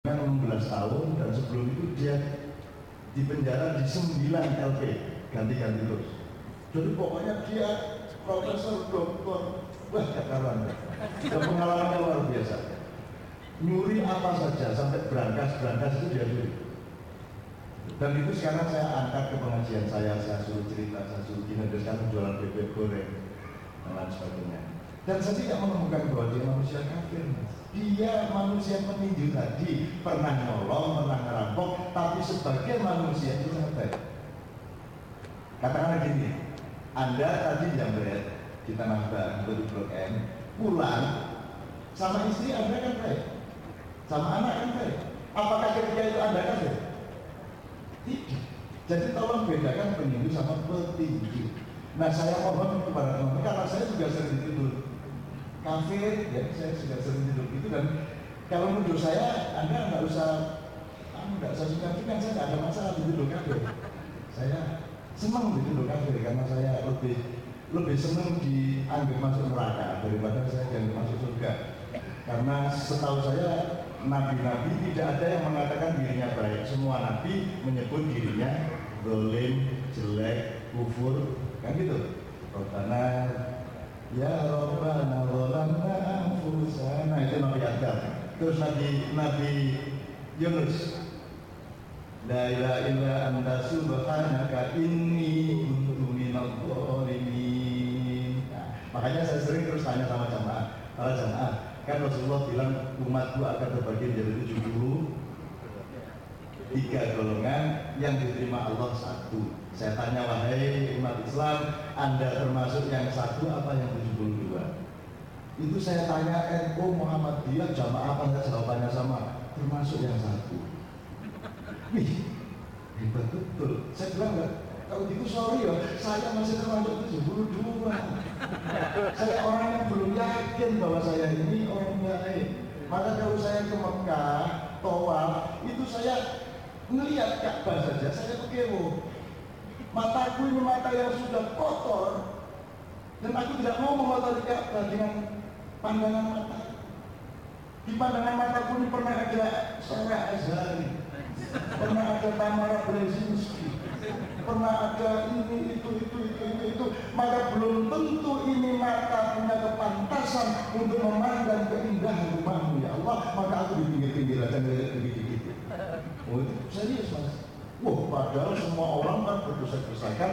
16 tahun dan sebelum itu dia di penjara di 9 LP ganti-ganti terus. Jadi pokoknya dia profesor doktor wah kawan dan pengalamannya luar biasa. Nyuri apa saja sampai berangkas-berangkas itu dia nyuri. Dan itu sekarang saya angkat ke pengajian saya saya suruh cerita saya suruh dan sekarang jualan bebek goreng dan lain sebagainya dan saya tidak menemukan bahwa dia manusia kafir dia manusia peninju tadi. Pernah nolong, pernah ngerampok tapi sebagai manusia itu baik. Katakanlah gini anda tadi jambret kita nambah untuk di blok M pulang sama istri anda kan baik sama anak kan baik. Apakah ketika itu anda kafir? tidak. Jadi tolong bedakan peninju sama petinju. Nah saya mohon kepada teman-teman karena saya juga sering dituduh kafir ya saya juga sering tidur itu dan kalau menurut saya anda nggak usah kamu nggak usah suka kan saya nggak ada masalah dituduh kafir saya senang dituduh kafir karena saya lebih lebih senang dianggap masuk neraka daripada saya dianggap masuk surga. Karena setahu saya nabi-nabi tidak ada yang mengatakan dirinya baik. Semua nabi menyebut dirinya dolim, jelek, kufur kan gitu. Robbana Ya Rabbana zalamna anfusana itu Nabi Adam. Terus Nabi Nabi Yunus La ilaha illa anta subhanaka inni kuntu minadh dhalimin. Nah, makanya saya sering terus tanya sama jamaah, para jamaah, kan Rasulullah bilang umatku akan terbagi menjadi 70 tiga golongan yang diterima Allah satu. Saya tanya wahai umat Islam, Anda termasuk yang satu apa yang 72? Itu saya tanya NU Muhammadiyah jamaah apa jawabannya sama? Termasuk yang satu. Wih, hebat betul. Saya bilang enggak, kalau gitu sorry ya, saya masih termasuk 72. saya orang yang belum yakin bahwa saya ini orang baik. Maka kalau saya ke Mekah, tawaf, itu saya melihat Ka'bah saja saya kekewo mataku ini mata yang sudah kotor dan aku tidak mau mengotori Ka'bah dengan pandangan mata. Di pandangan mataku ini pernah ada Sarah Azhari pernah ada Tamara Brzezinski. Pernah ada ini itu itu itu itu itu. Maka belum tentu ini mata punya kepantasan untuk memandang keindahan rumahmu ya Allah. Maka aku di pinggir-pinggir aja ngeliat begitu Oh itu serius mas. Wah padahal semua orang kan berdesak-desakan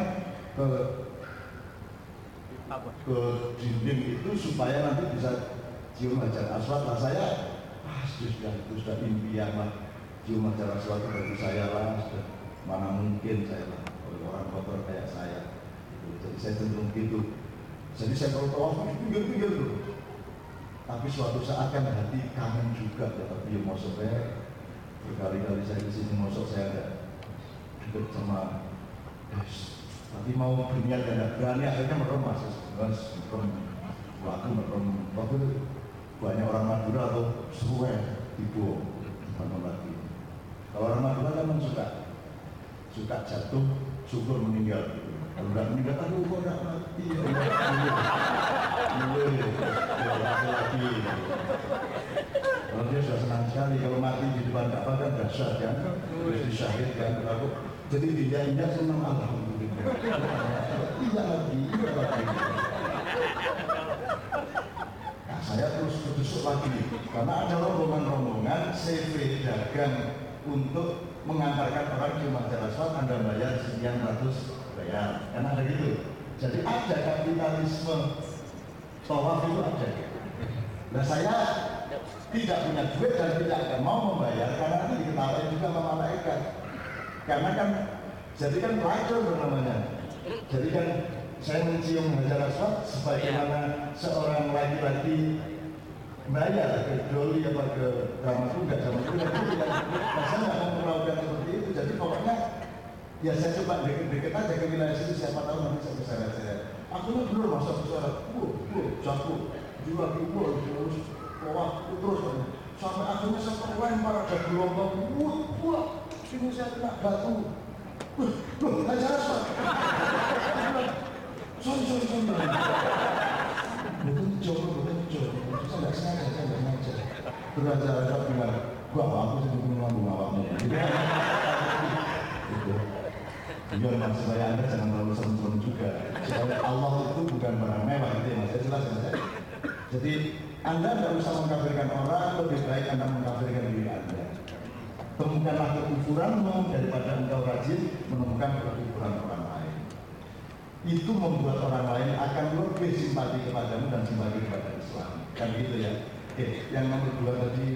ke ke dinding itu supaya nanti bisa cium hajar aswad. Lah saya ah sudah itu sudah impian lah cium hajar aswad itu bagi saya lah sudah mana mungkin saya lah orang kotor kayak saya. Jadi saya cenderung gitu. Jadi saya kalau tawaf pinggir-pinggir tuh. Tapi suatu saat kan hati kangen juga ya tapi ya mau saya berkali-kali saya di sini masuk saya ada deket sama yes. Tapi mau berniat dan tidak berani akhirnya merem mas. Mas merem. Laku merem. Waktu banyak orang Madura atau suwe dibuang bukan lagi kalau orang Madura kan suka suka jatuh syukur meninggal. Kalau tidak meninggal aduh kok tidak mati? Ya laki-laki kalau dia sudah senang sekali kalau mati di depan Ka'bah kan dahsyat kan? Terus disyahidkan aku jadi dia indah senang alhamdulillah. Iya lagi iya lagi. Nah saya terus berdusuk lagi karena ada rombongan-rombongan CV dagang untuk mengantarkan orang ke Majalah Aswad Anda bayar sekian ratus bayar kan ada gitu jadi ada kapitalisme. Tawaf itu ada. Nah saya tidak punya duit dan tidak mau membayar karena nanti diketahui juga sama malaikat karena kan jadi kan pelacur namanya. Jadi kan saya mencium hajar aswad sebagaimana seorang laki-laki bayar ke doli apa ke kamar juga sama itu nah, saya nggak mau melakukan seperti itu. Jadi pokoknya ya saya coba deket-deket aja ke wilayah situ siapa tahu nanti saya bisa saya aku ini dulu masuk ke sana. Bu bu jago. Jual ibu terus bawah terus. Sampai akhirnya saya terlempar ada gelombang. Wah wah ini saya kena batu loh, nggak pak. Sorry, sorry, sorry. Bukan jauh, bukan jauh. Saya nggak sengaja, saya nggak sengaja. Beraja-raja bilang, Wah, aku sih lambung awakmu. Gitu. Biar mas supaya anda jangan terlalu serem-serem juga. Supaya Allah itu bukan barang mewah gitu ya mas. Ya, jelas ya? Jadi anda tidak usah mengkafirkan orang, lebih baik anda mengkafirkan diri anda. Temukanlah kekufuranmu daripada engkau rajin menemukan kekufuran orang lain. Itu membuat orang lain akan lebih simpati kepadamu dan simpati kepada Islam. Kan gitu ya. Oke, yang nomor dua tadi